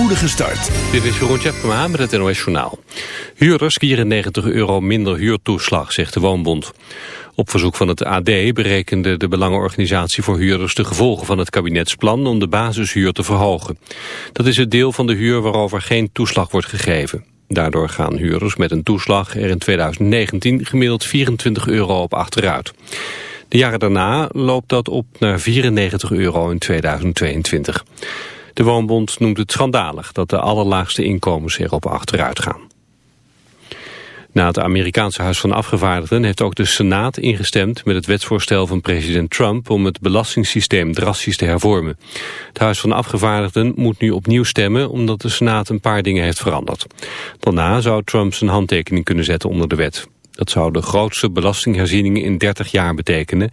spoedige start. Dit is Jeroen Tjepkema met het NOS Journaal. Huurders 94 euro minder huurtoeslag, zegt de Woonbond. Op verzoek van het AD berekende de Belangenorganisatie voor Huurders de gevolgen van het kabinetsplan om de basishuur te verhogen. Dat is het deel van de huur waarover geen toeslag wordt gegeven. Daardoor gaan huurders met een toeslag er in 2019 gemiddeld 24 euro op achteruit. De jaren daarna loopt dat op naar 94 euro in 2022. De Woonbond noemt het schandalig dat de allerlaagste inkomens erop achteruit gaan. Na het Amerikaanse Huis van Afgevaardigden heeft ook de Senaat ingestemd met het wetsvoorstel van president Trump om het belastingssysteem drastisch te hervormen. Het Huis van Afgevaardigden moet nu opnieuw stemmen omdat de Senaat een paar dingen heeft veranderd. Daarna zou Trump zijn handtekening kunnen zetten onder de wet. Dat zou de grootste belastingherziening in 30 jaar betekenen.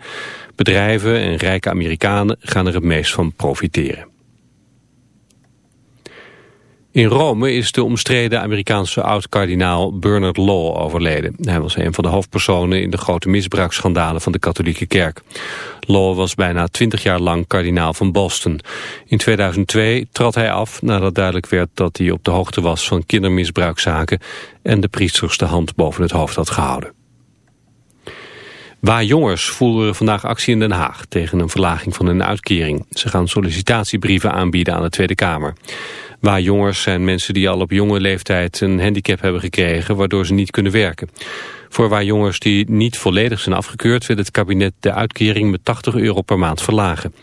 Bedrijven en rijke Amerikanen gaan er het meest van profiteren. In Rome is de omstreden Amerikaanse oud-kardinaal Bernard Law overleden. Hij was een van de hoofdpersonen in de grote misbruiksschandalen van de katholieke kerk. Law was bijna twintig jaar lang kardinaal van Boston. In 2002 trad hij af nadat duidelijk werd dat hij op de hoogte was van kindermisbruikzaken en de priesters de hand boven het hoofd had gehouden. Waar jongens voeren vandaag actie in Den Haag tegen een verlaging van hun uitkering. Ze gaan sollicitatiebrieven aanbieden aan de Tweede Kamer. Waar jongers zijn mensen die al op jonge leeftijd een handicap hebben gekregen, waardoor ze niet kunnen werken. Voor waar jongens die niet volledig zijn afgekeurd, wil het kabinet de uitkering met 80 euro per maand verlagen.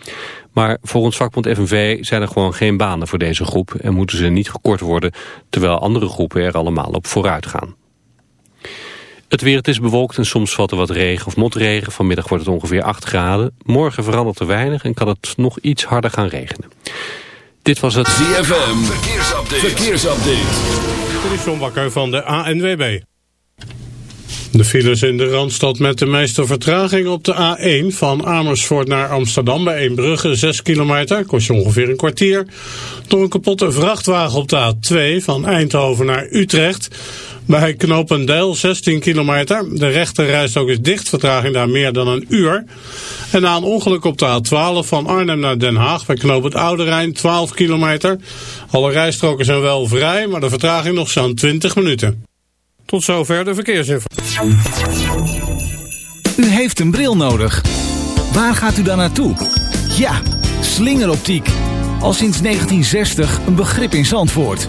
Maar volgens vakbond FNV zijn er gewoon geen banen voor deze groep en moeten ze niet gekort worden, terwijl andere groepen er allemaal op vooruit gaan. Het weer, het is bewolkt en soms valt er wat regen of motregen. Vanmiddag wordt het ongeveer 8 graden. Morgen verandert er weinig en kan het nog iets harder gaan regenen. Dit was het ZFM Verkeersupdate. Verkeersupdate. Dit is John Bakker van de ANWB. De files in de Randstad met de meeste vertraging op de A1 van Amersfoort naar Amsterdam bij Eembrugge 6 kilometer, kost je ongeveer een kwartier. Door een kapotte vrachtwagen op de A2 van Eindhoven naar Utrecht bij Knopendeel 16 kilometer. De rechte ook is dicht, vertraging daar meer dan een uur. En na een ongeluk op de A12 van Arnhem naar Den Haag bij Knoop het Oude Rijn 12 kilometer. Alle rijstroken zijn wel vrij, maar de vertraging nog zo'n 20 minuten. Tot zover de verkeersinformatie. U heeft een bril nodig. Waar gaat u dan naartoe? Ja, slingeroptiek. Al sinds 1960 een begrip in Zandvoort.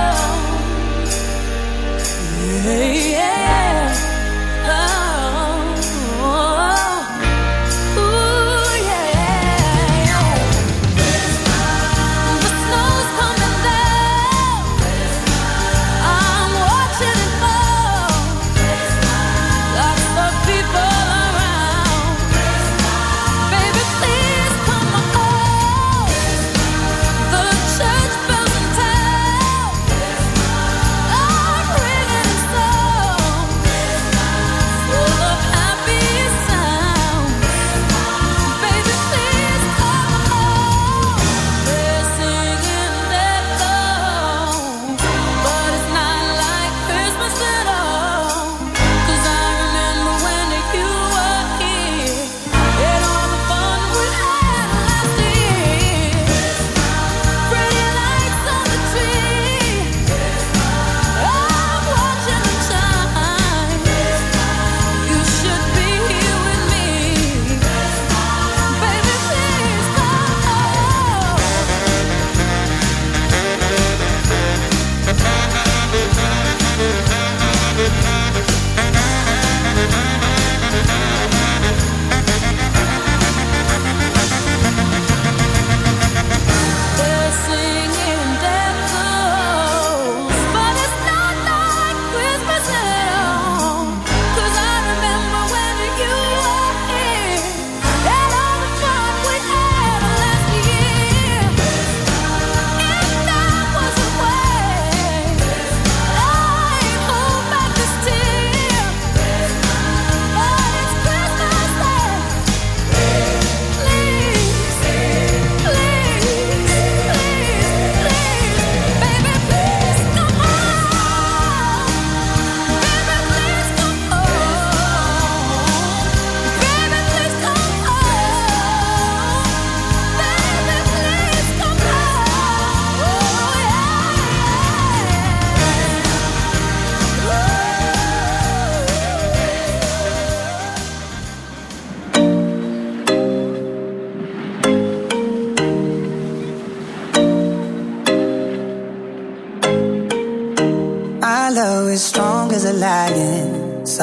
yeah.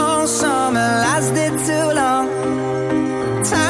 long summer lasted too long. Time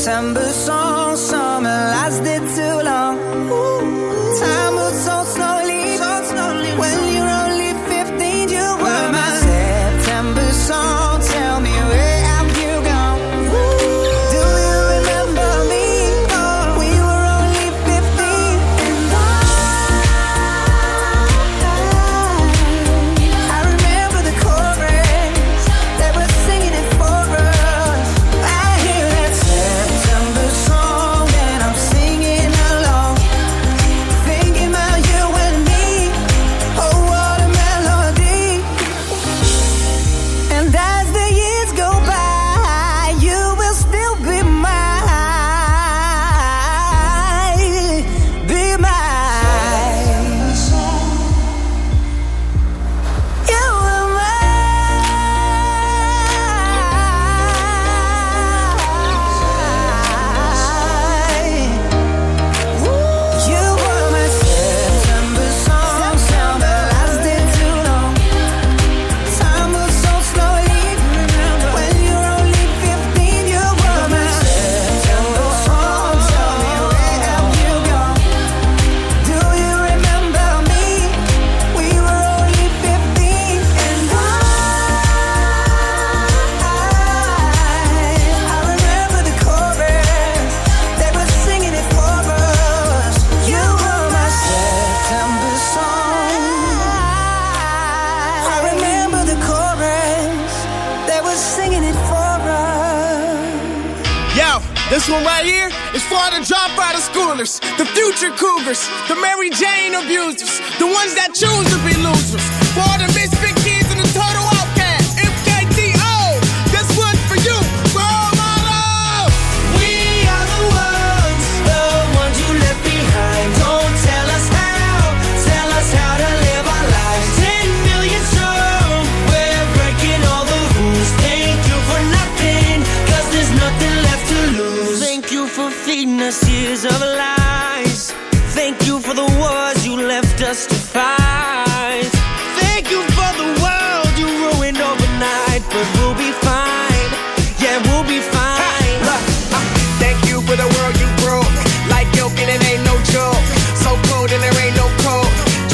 September song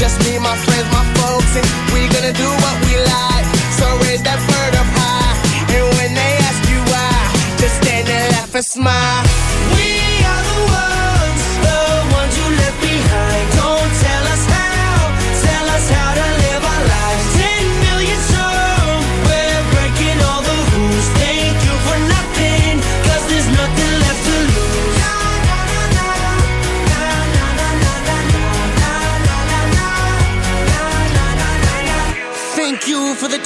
Just me, my friends, my folks, and we gonna do what we like. So raise that bird up high, and when they ask you why, just stand and laugh and smile.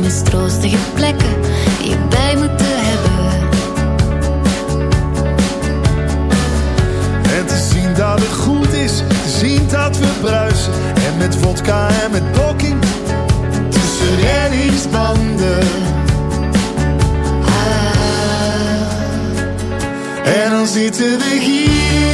mistroostige plekken die je bij moeten hebben. En te zien dat het goed is, te zien dat we bruisen. En met vodka en met blokking tussen die Ah. En dan zitten we hier.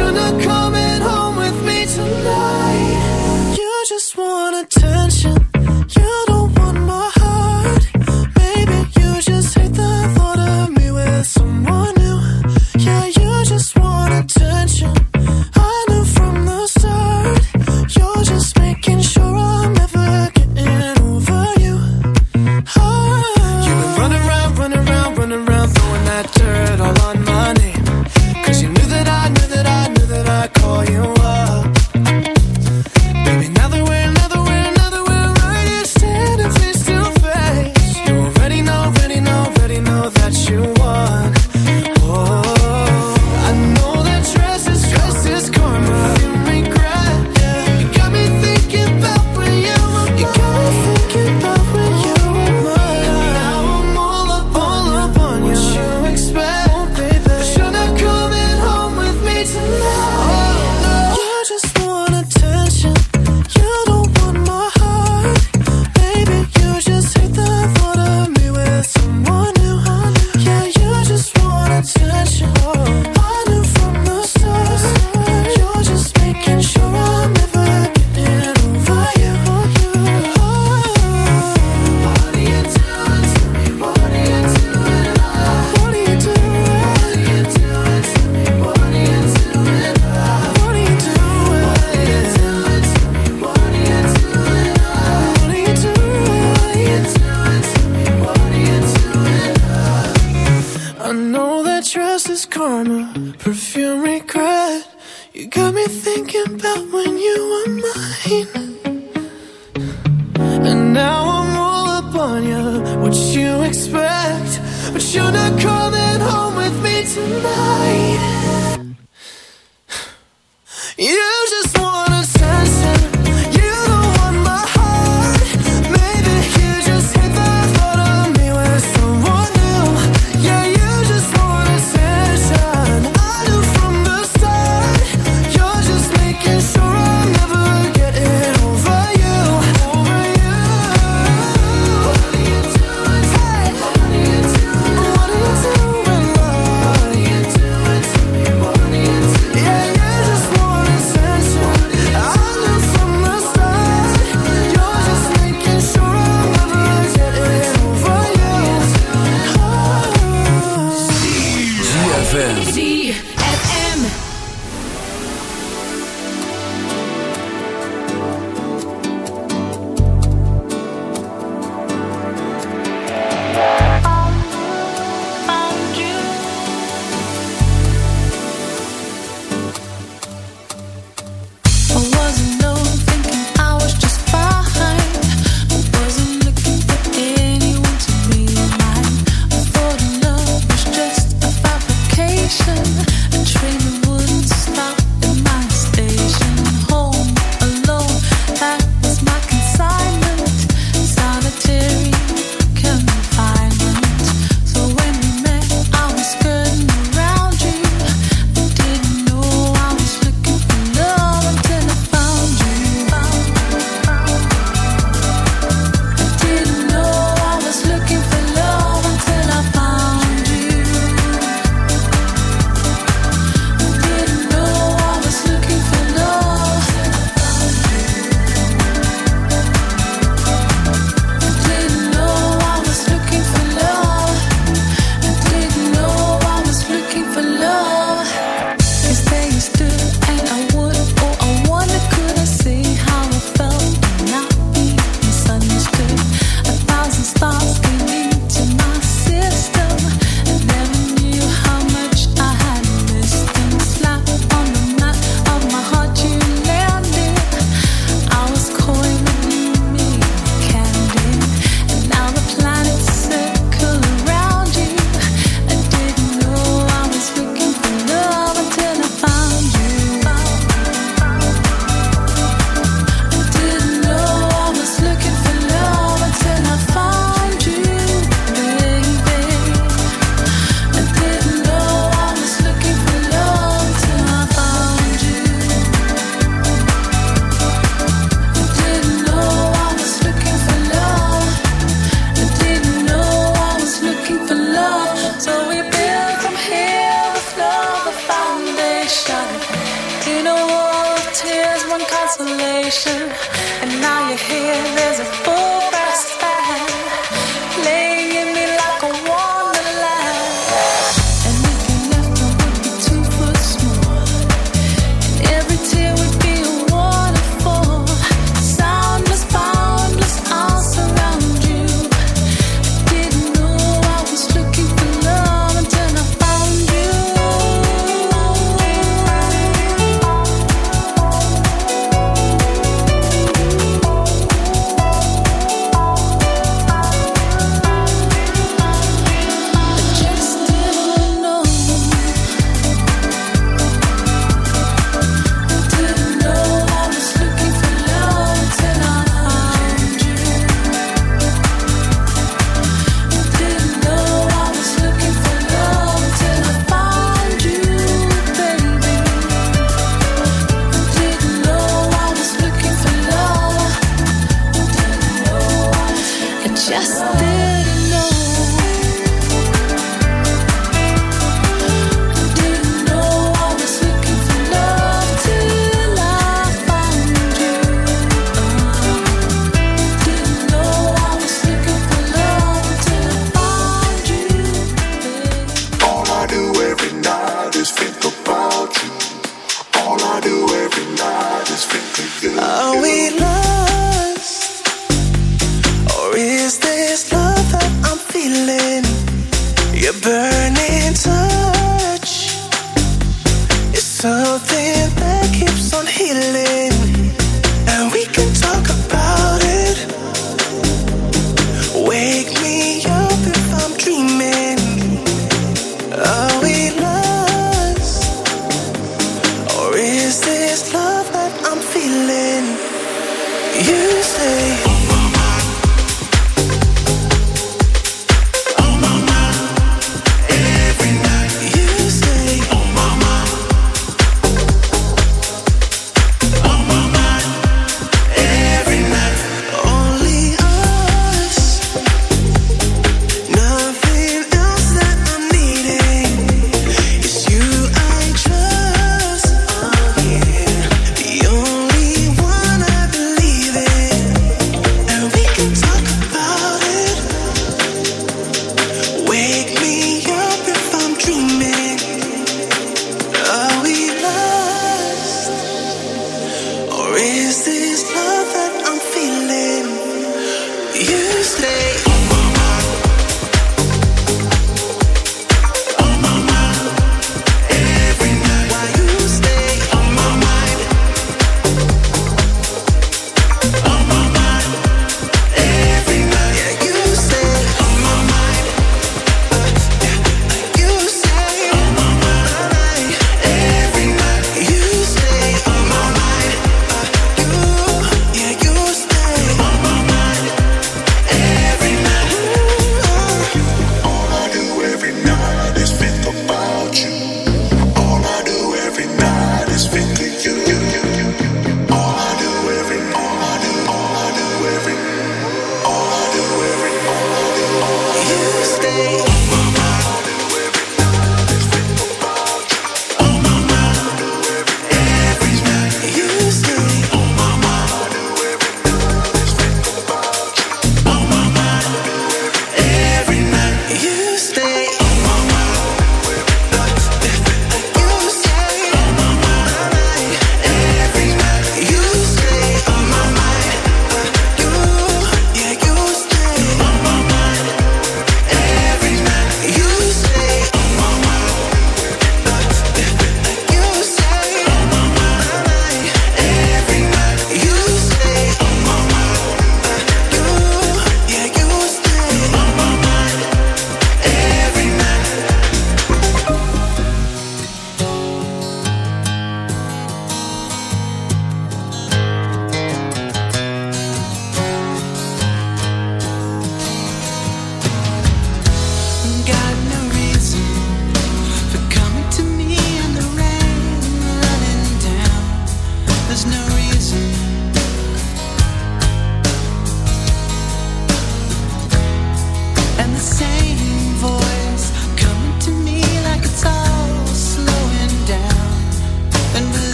should've come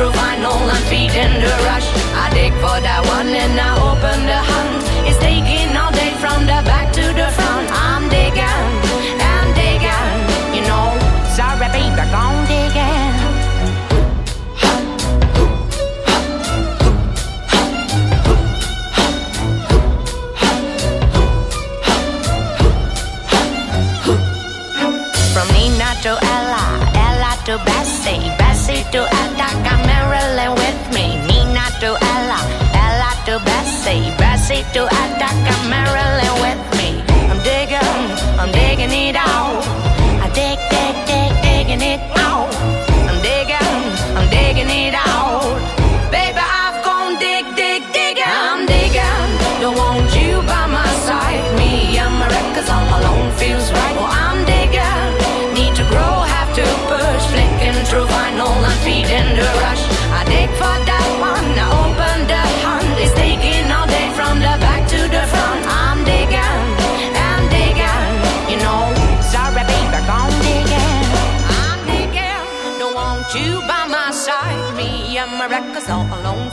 Vinyl and feeding the rush. I dig for that one and I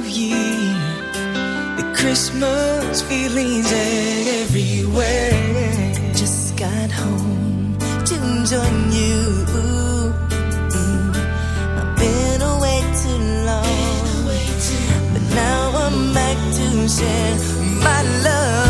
Of year. The Christmas feelings everywhere. Just got home to join you. I've been away too long, but now I'm back to share my love.